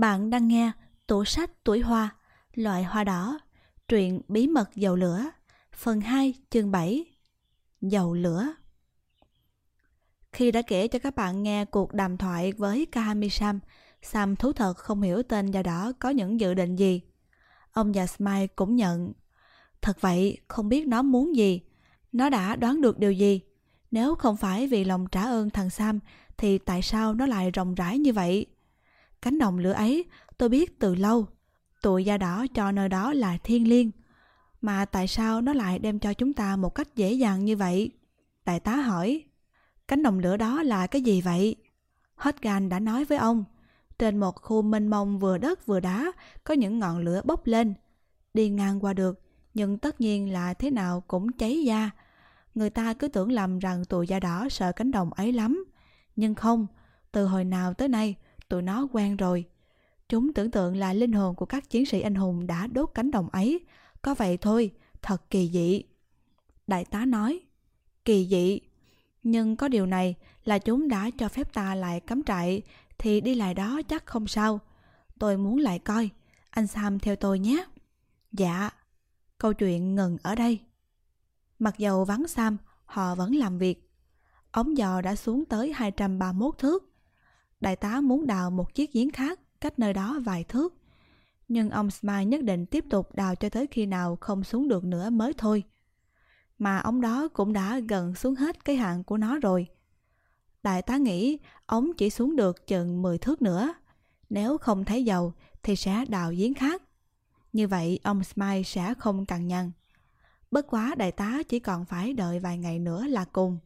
Bạn đang nghe tủ sách tuổi hoa, loại hoa đỏ, truyện bí mật dầu lửa, phần 2 chương 7, dầu lửa. Khi đã kể cho các bạn nghe cuộc đàm thoại với Kahami Sam, Sam thú thật không hiểu tên da đỏ có những dự định gì. Ông già Smile cũng nhận. Thật vậy, không biết nó muốn gì. Nó đã đoán được điều gì. Nếu không phải vì lòng trả ơn thằng Sam, thì tại sao nó lại rộng rãi như vậy? Cánh đồng lửa ấy tôi biết từ lâu. Tụi da đỏ cho nơi đó là thiên liêng. Mà tại sao nó lại đem cho chúng ta một cách dễ dàng như vậy? Đại tá hỏi. Cánh đồng lửa đó là cái gì vậy? Hotgan đã nói với ông. Trên một khu mênh mông vừa đất vừa đá có những ngọn lửa bốc lên. Đi ngang qua được, nhưng tất nhiên là thế nào cũng cháy da. Người ta cứ tưởng lầm rằng tụi da đỏ sợ cánh đồng ấy lắm. Nhưng không, từ hồi nào tới nay, tụi nó quen rồi. Chúng tưởng tượng là linh hồn của các chiến sĩ anh hùng đã đốt cánh đồng ấy. Có vậy thôi, thật kỳ dị. Đại tá nói, kỳ dị. Nhưng có điều này là chúng đã cho phép ta lại cắm trại thì đi lại đó chắc không sao. Tôi muốn lại coi. Anh Sam theo tôi nhé. Dạ. Câu chuyện ngừng ở đây. Mặc dầu vắng Sam, họ vẫn làm việc. Ống dò đã xuống tới 231 thước. Đại tá muốn đào một chiếc giếng khác cách nơi đó vài thước. Nhưng ông Smile nhất định tiếp tục đào cho tới khi nào không xuống được nữa mới thôi. Mà ống đó cũng đã gần xuống hết cái hạn của nó rồi. Đại tá nghĩ ống chỉ xuống được chừng 10 thước nữa. Nếu không thấy dầu thì sẽ đào giếng khác. Như vậy ông Smile sẽ không cằn nhằn. Bất quá đại tá chỉ còn phải đợi vài ngày nữa là cùng.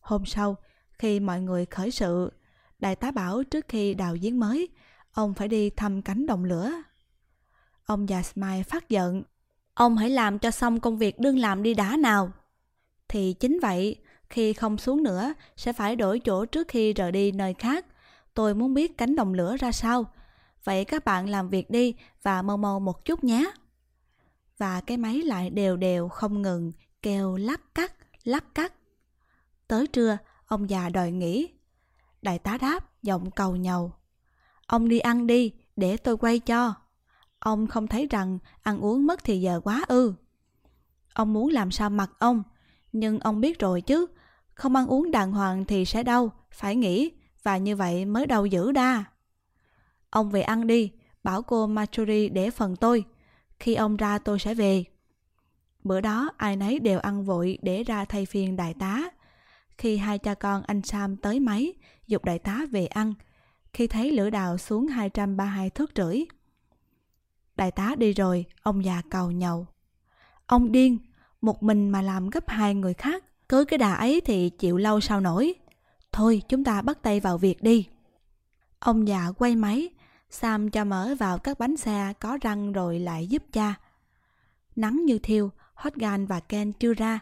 Hôm sau, khi mọi người khởi sự, đại tá bảo trước khi đào giếng mới, ông phải đi thăm cánh đồng lửa. Ông già Smile phát giận. Ông hãy làm cho xong công việc đương làm đi đã nào. Thì chính vậy, khi không xuống nữa, sẽ phải đổi chỗ trước khi rời đi nơi khác. Tôi muốn biết cánh đồng lửa ra sao. Vậy các bạn làm việc đi và mau mau một chút nhé. Và cái máy lại đều đều không ngừng, kêu lắc cắt, lắc cắt. Tới trưa, ông già đòi nghỉ. Đại tá đáp, giọng cầu nhầu. Ông đi ăn đi, để tôi quay cho. Ông không thấy rằng ăn uống mất thì giờ quá ư. Ông muốn làm sao mặt ông, nhưng ông biết rồi chứ, không ăn uống đàng hoàng thì sẽ đau, phải nghỉ, và như vậy mới đau dữ đa. Ông về ăn đi, bảo cô Machuri để phần tôi. Khi ông ra tôi sẽ về. Bữa đó ai nấy đều ăn vội để ra thay phiên đại tá. Khi hai cha con anh Sam tới máy, dục đại tá về ăn, khi thấy lửa đào xuống 232 thước rưỡi. Đại tá đi rồi, ông già cầu nhậu. Ông điên, một mình mà làm gấp hai người khác, cứ cái đà ấy thì chịu lâu sao nổi. Thôi chúng ta bắt tay vào việc đi. Ông già quay máy, Sam cho mở vào các bánh xe có răng rồi lại giúp cha. Nắng như thiêu, Hotgan và Ken chưa ra.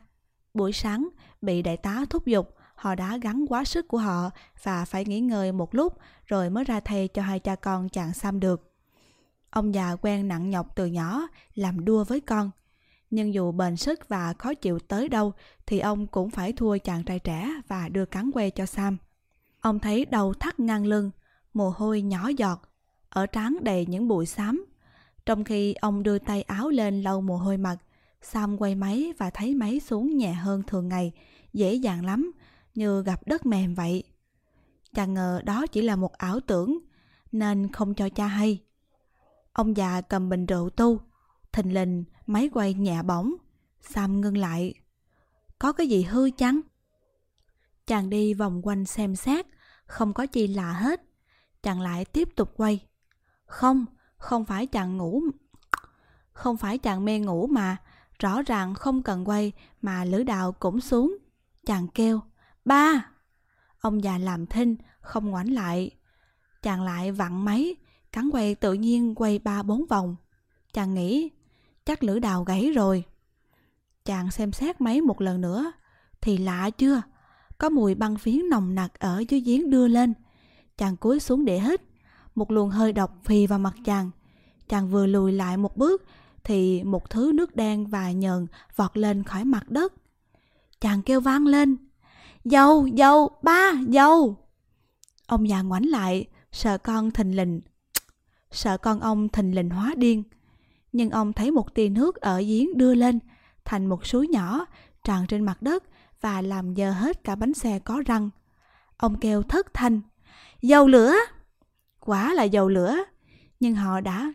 Buổi sáng, bị đại tá thúc giục, họ đã gắn quá sức của họ và phải nghỉ ngơi một lúc rồi mới ra thay cho hai cha con chàng Sam được. Ông già quen nặng nhọc từ nhỏ, làm đua với con. Nhưng dù bền sức và khó chịu tới đâu thì ông cũng phải thua chàng trai trẻ và đưa cắn que cho Sam. Ông thấy đầu thắt ngang lưng, mồ hôi nhỏ giọt, ở trán đầy những bụi xám. Trong khi ông đưa tay áo lên lau mồ hôi mặt, Sam quay máy và thấy máy xuống nhẹ hơn thường ngày, dễ dàng lắm, như gặp đất mềm vậy. Chàng ngờ đó chỉ là một ảo tưởng, nên không cho cha hay. Ông già cầm bình rượu tu, thình lình máy quay nhẹ bỏng. Sam ngưng lại. Có cái gì hư chăng? Chàng đi vòng quanh xem xét, không có gì lạ hết. Chàng lại tiếp tục quay. Không, không phải chàng ngủ. Không phải chàng mê ngủ mà, rõ ràng không cần quay mà lưỡi đào cũng xuống. Chàng kêu, ba! Ông già làm thinh, không ngoảnh lại. Chàng lại vặn máy, cắn quay tự nhiên quay ba bốn vòng. Chàng nghĩ, chắc lưỡi đào gãy rồi. Chàng xem xét máy một lần nữa, thì lạ chưa? Có mùi băng phiến nồng nặc ở dưới giếng đưa lên. Chàng cúi xuống để hít, một luồng hơi độc phì vào mặt chàng. Chàng vừa lùi lại một bước, thì một thứ nước đen và nhờn vọt lên khỏi mặt đất. Chàng kêu vang lên, Dâu, dâu, ba, dâu. Ông già ngoảnh lại, sợ con thình lình. sợ con ông thình lình hóa điên. Nhưng ông thấy một tia nước ở giếng đưa lên, thành một suối nhỏ, tràn trên mặt đất và làm dơ hết cả bánh xe có răng. Ông kêu thất thanh, dầu lửa! Quả là dầu lửa, nhưng họ đã...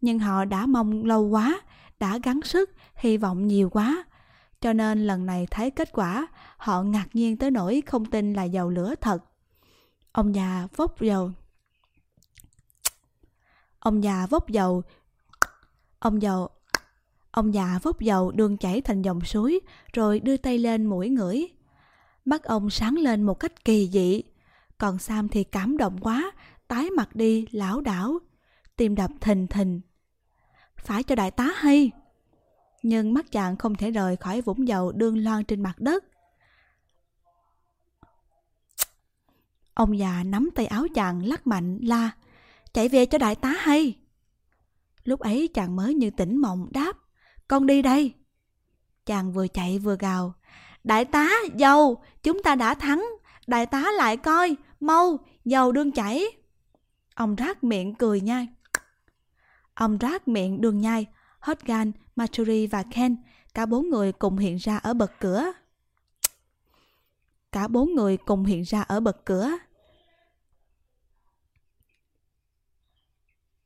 Nhưng họ đã mong lâu quá, đã gắng sức, hy vọng nhiều quá. Cho nên lần này thấy kết quả, họ ngạc nhiên tới nỗi không tin là dầu lửa thật. Ông già vốc dầu. Ông già vốc dầu. Ông dầu. Ông già vốc dầu đường chảy thành dòng suối, rồi đưa tay lên mũi ngửi. Mắt ông sáng lên một cách kỳ dị. Còn Sam thì cảm động quá, tái mặt đi, lão đảo. Tim đập thình thình. Phải cho đại tá hay. Nhưng mắt chàng không thể rời khỏi vũng dầu đương loan trên mặt đất. Ông già nắm tay áo chàng lắc mạnh la Chạy về cho đại tá hay Lúc ấy chàng mới như tỉnh mộng đáp Con đi đây Chàng vừa chạy vừa gào Đại tá, dầu, chúng ta đã thắng Đại tá lại coi, mau, dầu đương chảy Ông rác miệng cười nhai Ông rác miệng đường nhai Hotgan, Maturi và Ken Cả bốn người cùng hiện ra ở bậc cửa. Cả bốn người cùng hiện ra ở bậc cửa.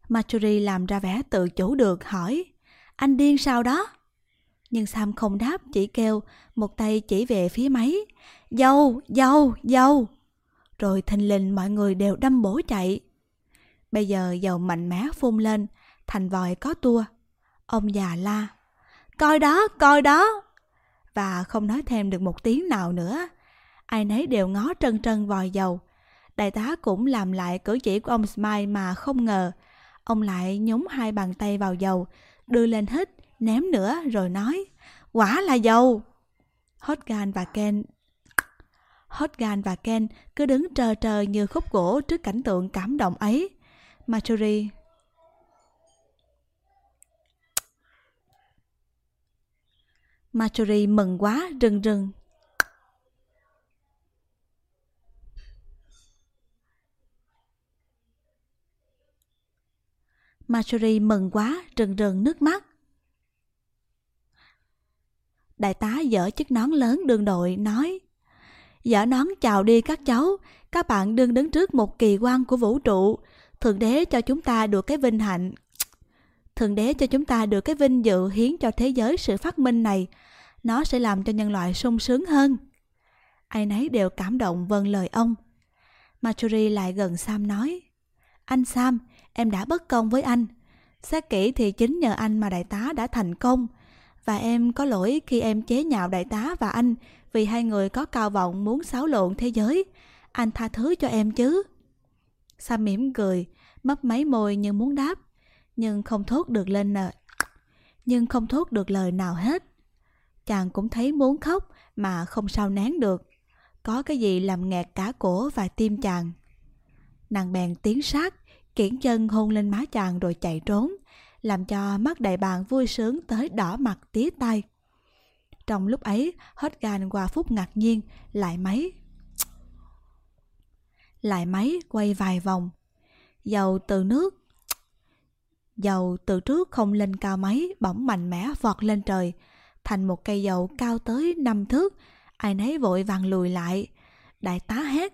Maturi làm ra vẻ tự chủ được hỏi Anh điên sao đó? Nhưng Sam không đáp chỉ kêu Một tay chỉ về phía máy Dâu, dâu, dâu. Rồi thình lình mọi người đều đâm bổ chạy. Bây giờ dầu mạnh mẽ phun lên Thành vòi có tua. Ông già la Coi đó, coi đó! Và không nói thêm được một tiếng nào nữa. Ai nấy đều ngó trân trân vòi dầu. Đại tá cũng làm lại cử chỉ của ông Smile mà không ngờ. Ông lại nhúng hai bàn tay vào dầu, đưa lên hít, ném nữa rồi nói, quả là dầu. Hotgan và Ken Hotgan và Ken cứ đứng trơ trơ như khúc gỗ trước cảnh tượng cảm động ấy. Marjorie Marjorie mừng quá rừng rừng Marjorie mừng quá, rừng rừng nước mắt. Đại tá dở chiếc nón lớn đường đội, nói Dở nón chào đi các cháu, các bạn đương đứng trước một kỳ quan của vũ trụ. Thượng đế cho chúng ta được cái vinh hạnh. Thượng đế cho chúng ta được cái vinh dự hiến cho thế giới sự phát minh này. Nó sẽ làm cho nhân loại sung sướng hơn. Ai nấy đều cảm động vâng lời ông. Marjorie lại gần Sam nói Anh Sam, em đã bất công với anh. Xét kỹ thì chính nhờ anh mà đại tá đã thành công. Và em có lỗi khi em chế nhạo đại tá và anh vì hai người có cao vọng muốn xáo lộn thế giới. Anh tha thứ cho em chứ. Sam mỉm cười, mấp máy môi như muốn đáp, nhưng không thốt được lên nợ. Nhưng không thốt được lời nào hết. Chàng cũng thấy muốn khóc mà không sao nén được. Có cái gì làm nghẹt cả cổ và tim chàng. Nàng bèn tiến sát, kiển chân hôn lên má chàng rồi chạy trốn, làm cho mắt đại bàng vui sướng tới đỏ mặt tía tay. Trong lúc ấy, hết gan qua phút ngạc nhiên, lại máy. Lại máy quay vài vòng. Dầu từ nước. Dầu từ trước không lên cao mấy bỗng mạnh mẽ vọt lên trời, thành một cây dầu cao tới năm thước. Ai nấy vội vàng lùi lại. Đại tá hét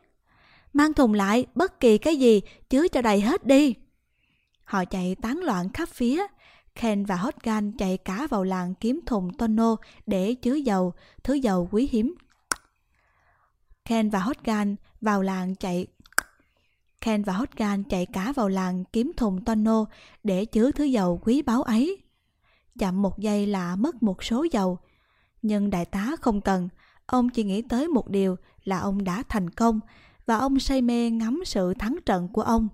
mang thùng lại bất kỳ cái gì chứa cho đầy hết đi. Họ chạy tán loạn khắp phía. Ken và Hotgan chạy cả vào làng kiếm thùng tonno để chứa dầu, thứ dầu quý hiếm. Ken và Hotgan vào làng chạy Ken và Hotgan chạy cả vào làng kiếm thùng tonneau để chứa thứ dầu quý báu ấy. Chậm một giây là mất một số dầu. Nhưng đại tá không cần, ông chỉ nghĩ tới một điều là ông đã thành công và ông say mê ngắm sự thắng trận của ông.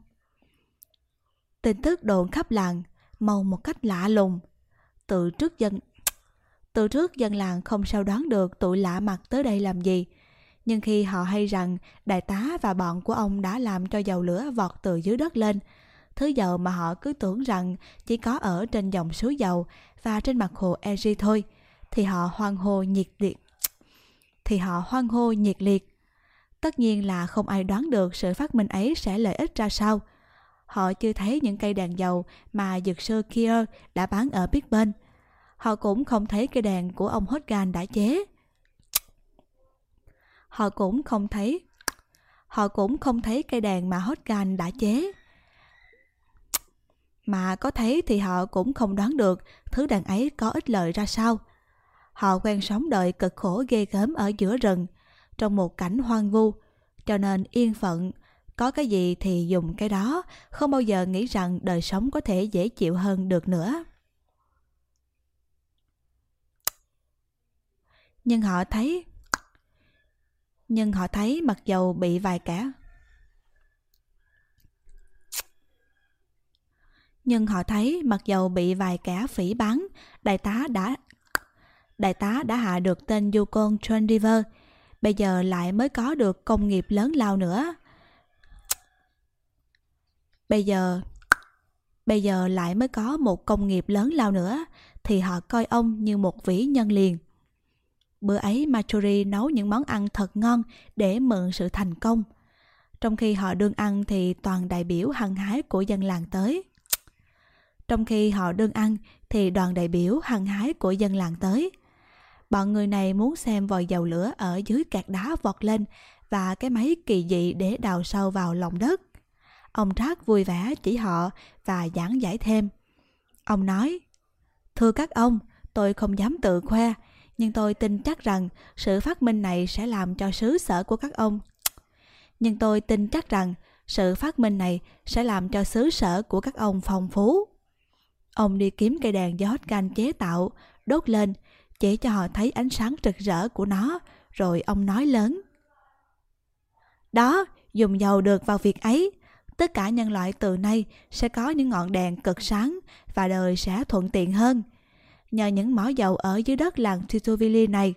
Tin tức đồn khắp làng, màu một cách lạ lùng. Từ trước dân từ trước dân làng không sao đoán được tụi lạ mặt tới đây làm gì. Nhưng khi họ hay rằng đại tá và bọn của ông đã làm cho dầu lửa vọt từ dưới đất lên, thứ dầu mà họ cứ tưởng rằng chỉ có ở trên dòng suối dầu và trên mặt hồ Erie thôi, thì họ hoan hô nhiệt liệt. Thì họ hoan hô nhiệt liệt Tất nhiên là không ai đoán được sự phát minh ấy sẽ lợi ích ra sao. họ chưa thấy những cây đèn dầu mà dược sư kia đã bán ở Big Ben. Họ cũng không thấy cây đèn của ông Hotgan đã chế. Họ cũng không thấy họ cũng không thấy cây đèn mà Hodgan đã chế. Mà có thấy thì họ cũng không đoán được thứ đàn ấy có ích lợi ra sao. Họ quen sống đời cực khổ ghê gớm ở giữa rừng, trong một cảnh hoang vu, cho nên yên phận, có cái gì thì dùng cái đó, không bao giờ nghĩ rằng đời sống có thể dễ chịu hơn được nữa. Nhưng họ thấy nhưng họ thấy mặc dầu bị vài kẻ. Nhưng họ thấy mặc dầu bị vài kẻ phỉ bắn đại tá đã đại tá đã hạ được tên du côn John River, bây giờ lại mới có được công nghiệp lớn lao nữa. Bây giờ bây giờ lại mới có một công nghiệp lớn lao nữa thì họ coi ông như một vĩ nhân liền bữa ấy Marjorie nấu những món ăn thật ngon để mượn sự thành công. Trong khi họ đương ăn thì toàn đại biểu hăng hái của dân làng tới. Trong khi họ đương ăn thì đoàn đại biểu hăng hái của dân làng tới. Bọn người này muốn xem vòi dầu lửa ở dưới cạt đá vọt lên và cái máy kỳ dị để đào sâu vào lòng đất. Ông Trác vui vẻ chỉ họ và giảng giải thêm. Ông nói, Thưa các ông, tôi không dám tự khoe, nhưng tôi tin chắc rằng sự phát minh này sẽ làm cho xứ sở của các ông. Nhưng tôi tin chắc rằng sự phát minh này sẽ làm cho xứ sở của các ông phong phú. Ông đi kiếm cây đèn do Hodgan chế tạo, đốt lên, chỉ cho họ thấy ánh sáng rực rỡ của nó, rồi ông nói lớn. Đó, dùng dầu được vào việc ấy, tất cả nhân loại từ nay sẽ có những ngọn đèn cực sáng và đời sẽ thuận tiện hơn. Nhờ những mỏ dầu ở dưới đất làng Titovili này,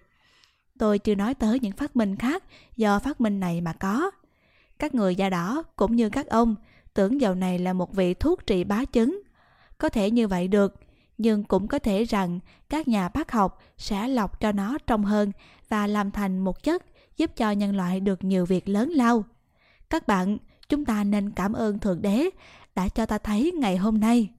tôi chưa nói tới những phát minh khác do phát minh này mà có. Các người da đỏ cũng như các ông tưởng dầu này là một vị thuốc trị bá chứng. Có thể như vậy được, nhưng cũng có thể rằng các nhà bác học sẽ lọc cho nó trong hơn và làm thành một chất giúp cho nhân loại được nhiều việc lớn lao. Các bạn chúng ta nên cảm ơn Thượng Đế đã cho ta thấy ngày hôm nay.